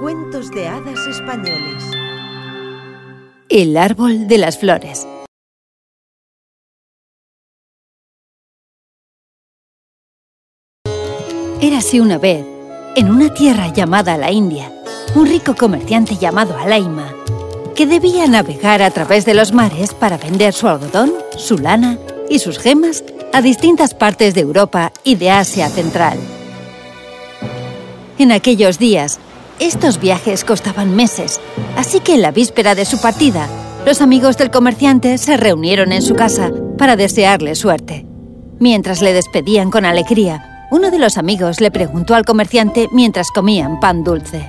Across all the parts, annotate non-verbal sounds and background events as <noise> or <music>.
Cuentos de hadas españoles. El árbol de las flores. Érase una vez, en una tierra llamada la India, un rico comerciante llamado Alaima, que debía navegar a través de los mares para vender su algodón, su lana y sus gemas a distintas partes de Europa y de Asia Central. En aquellos días, estos viajes costaban meses, así que en la víspera de su partida, los amigos del comerciante se reunieron en su casa para desearle suerte. Mientras le despedían con alegría, uno de los amigos le preguntó al comerciante mientras comían pan dulce.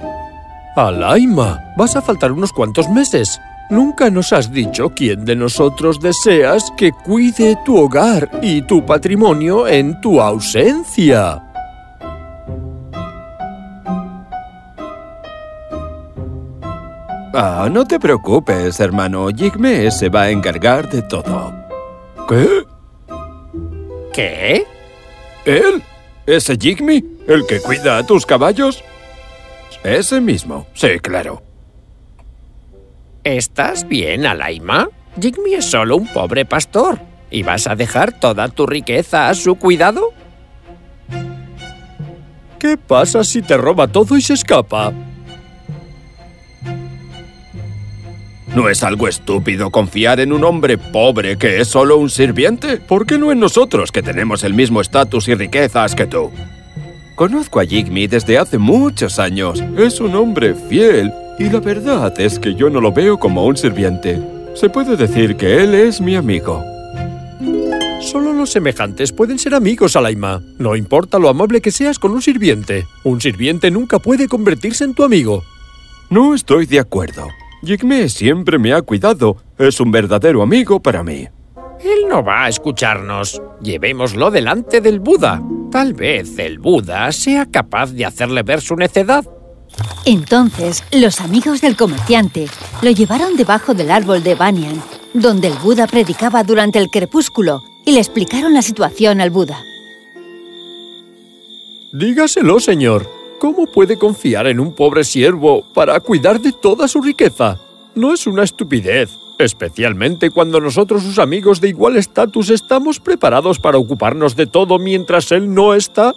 Alaima, vas a faltar unos cuantos meses. Nunca nos has dicho quién de nosotros deseas que cuide tu hogar y tu patrimonio en tu ausencia. Ah, no te preocupes, hermano. Jigme se va a encargar de todo. ¿Qué? ¿Qué? ¿Él? ¿Ese Jigme? ¿El que cuida a tus caballos? Ese mismo. Sí, claro. ¿Estás bien, Alaima? Jigme es solo un pobre pastor. ¿Y vas a dejar toda tu riqueza a su cuidado? ¿Qué pasa si te roba todo y se escapa? ¿No es algo estúpido confiar en un hombre pobre que es solo un sirviente? ¿Por qué no en nosotros, que tenemos el mismo estatus y riquezas que tú? Conozco a Jigme desde hace muchos años. Es un hombre fiel y la verdad es que yo no lo veo como un sirviente. Se puede decir que él es mi amigo. Solo los semejantes pueden ser amigos, Alaima. No importa lo amable que seas con un sirviente. Un sirviente nunca puede convertirse en tu amigo. No estoy de acuerdo. Jigme siempre me ha cuidado. Es un verdadero amigo para mí. Él no va a escucharnos. Llevémoslo delante del Buda. Tal vez el Buda sea capaz de hacerle ver su necedad. Entonces, los amigos del comerciante lo llevaron debajo del árbol de Banyan, donde el Buda predicaba durante el crepúsculo, y le explicaron la situación al Buda. Dígaselo, señor. ¿Cómo puede confiar en un pobre siervo para cuidar de toda su riqueza? No es una estupidez, especialmente cuando nosotros, sus amigos de igual estatus, estamos preparados para ocuparnos de todo mientras él no está.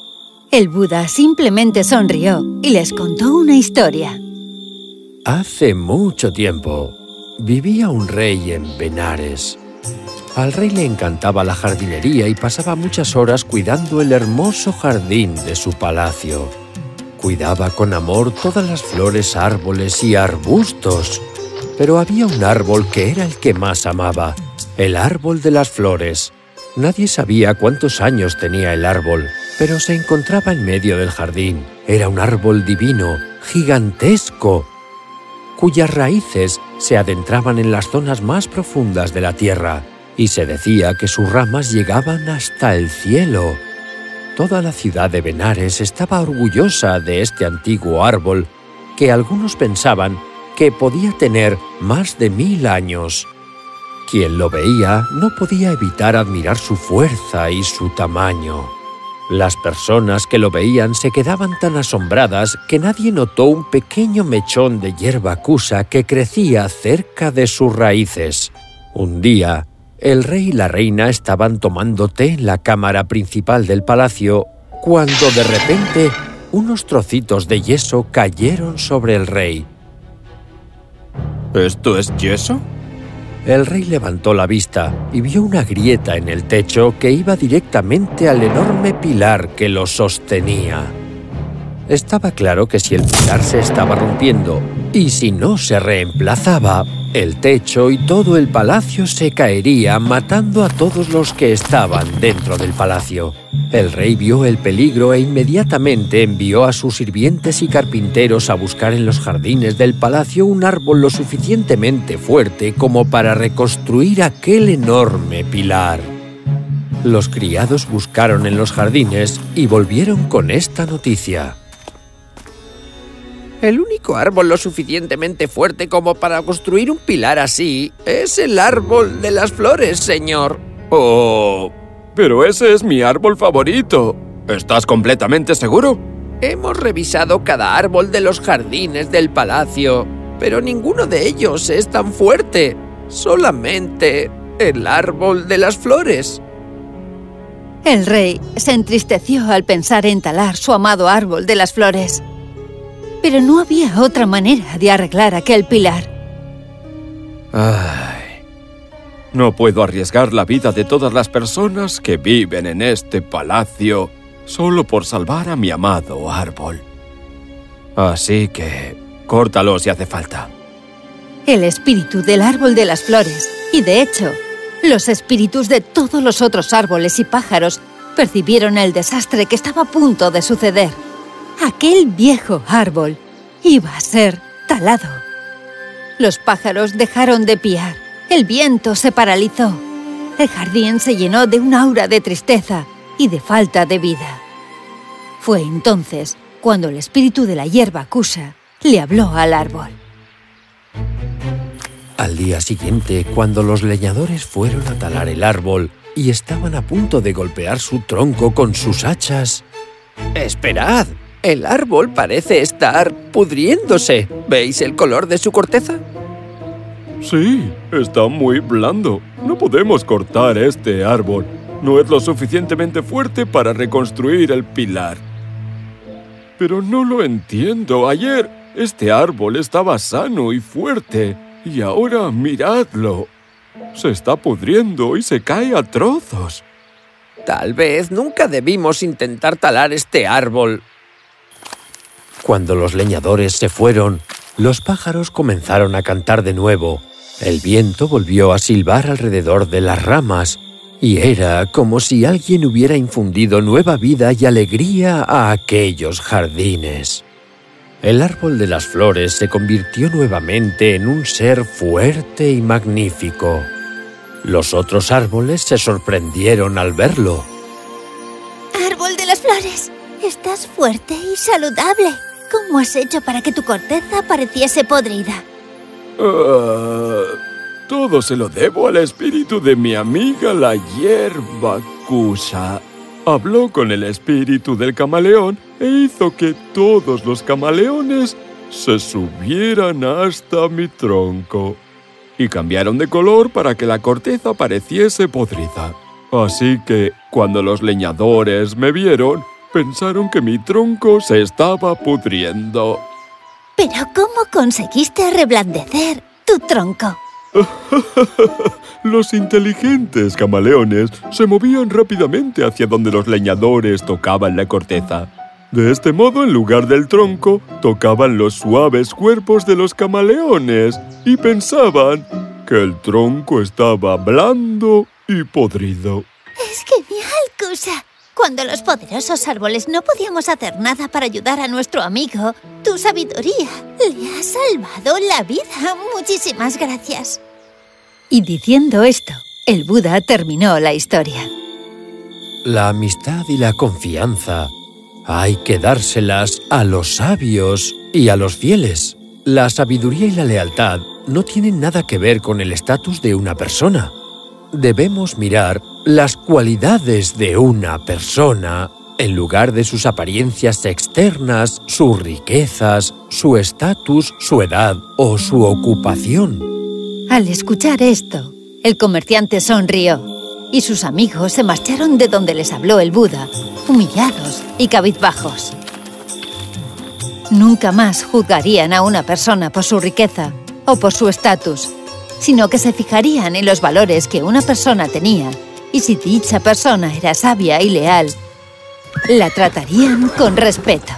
El Buda simplemente sonrió y les contó una historia. Hace mucho tiempo vivía un rey en Benares. Al rey le encantaba la jardinería y pasaba muchas horas cuidando el hermoso jardín de su palacio. Cuidaba con amor todas las flores, árboles y arbustos. Pero había un árbol que era el que más amaba, el árbol de las flores. Nadie sabía cuántos años tenía el árbol, pero se encontraba en medio del jardín. Era un árbol divino, gigantesco, cuyas raíces se adentraban en las zonas más profundas de la tierra, y se decía que sus ramas llegaban hasta el cielo. Toda la ciudad de Benares estaba orgullosa de este antiguo árbol, que algunos pensaban que podía tener más de mil años. Quien lo veía no podía evitar admirar su fuerza y su tamaño. Las personas que lo veían se quedaban tan asombradas que nadie notó un pequeño mechón de hierba acusa que crecía cerca de sus raíces. Un día, el rey y la reina estaban tomando té en la cámara principal del palacio cuando de repente unos trocitos de yeso cayeron sobre el rey. ¿Esto es yeso? El rey levantó la vista y vio una grieta en el techo que iba directamente al enorme pilar que lo sostenía. Estaba claro que si el pilar se estaba rompiendo y si no se reemplazaba, el techo y todo el palacio se caería matando a todos los que estaban dentro del palacio. El rey vio el peligro e inmediatamente envió a sus sirvientes y carpinteros a buscar en los jardines del palacio un árbol lo suficientemente fuerte como para reconstruir aquel enorme pilar. Los criados buscaron en los jardines y volvieron con esta noticia. El único árbol lo suficientemente fuerte como para construir un pilar así es el árbol de las flores, señor. Oh, pero ese es mi árbol favorito. ¿Estás completamente seguro? Hemos revisado cada árbol de los jardines del palacio, pero ninguno de ellos es tan fuerte. Solamente el árbol de las flores. El rey se entristeció al pensar en talar su amado árbol de las flores. Pero no había otra manera de arreglar aquel pilar. Ay, no puedo arriesgar la vida de todas las personas que viven en este palacio solo por salvar a mi amado árbol. Así que, córtalo si hace falta. El espíritu del árbol de las flores, y de hecho, los espíritus de todos los otros árboles y pájaros percibieron el desastre que estaba a punto de suceder. Aquel viejo árbol iba a ser talado. Los pájaros dejaron de piar, el viento se paralizó, el jardín se llenó de un aura de tristeza y de falta de vida. Fue entonces cuando el espíritu de la hierba Kusa le habló al árbol. Al día siguiente, cuando los leñadores fueron a talar el árbol y estaban a punto de golpear su tronco con sus hachas... ¡Esperad! El árbol parece estar pudriéndose. ¿Veis el color de su corteza? Sí, está muy blando. No podemos cortar este árbol. No es lo suficientemente fuerte para reconstruir el pilar. Pero no lo entiendo. Ayer este árbol estaba sano y fuerte. Y ahora miradlo. Se está pudriendo y se cae a trozos. Tal vez nunca debimos intentar talar este árbol. Cuando los leñadores se fueron, los pájaros comenzaron a cantar de nuevo. El viento volvió a silbar alrededor de las ramas y era como si alguien hubiera infundido nueva vida y alegría a aquellos jardines. El árbol de las flores se convirtió nuevamente en un ser fuerte y magnífico. Los otros árboles se sorprendieron al verlo. ¡Árbol de las flores! Estás fuerte y saludable. ¿Cómo has hecho para que tu corteza pareciese podrida? Ah, todo se lo debo al espíritu de mi amiga la hierba Kusa. Habló con el espíritu del camaleón e hizo que todos los camaleones se subieran hasta mi tronco. Y cambiaron de color para que la corteza pareciese podrida. Así que, cuando los leñadores me vieron, pensaron que mi tronco se estaba pudriendo. ¿Pero cómo conseguiste reblandecer tu tronco? <laughs> los inteligentes camaleones se movían rápidamente hacia donde los leñadores tocaban la corteza. De este modo, en lugar del tronco, tocaban los suaves cuerpos de los camaleones y pensaban que el tronco estaba blando y podrido. ¡Es genial, Kusa! Cuando los poderosos árboles no podíamos hacer nada para ayudar a nuestro amigo, tu sabiduría le ha salvado la vida. Muchísimas gracias. Y diciendo esto, el Buda terminó la historia. La amistad y la confianza hay que dárselas a los sabios y a los fieles. La sabiduría y la lealtad no tienen nada que ver con el estatus de una persona. Debemos mirar las cualidades de una persona en lugar de sus apariencias externas, sus riquezas, su estatus, su edad o su ocupación. Al escuchar esto, el comerciante sonrió y sus amigos se marcharon de donde les habló el Buda, humillados y cabizbajos. Nunca más juzgarían a una persona por su riqueza o por su estatus, sino que se fijarían en los valores que una persona tenía y si dicha persona era sabia y leal, la tratarían con respeto.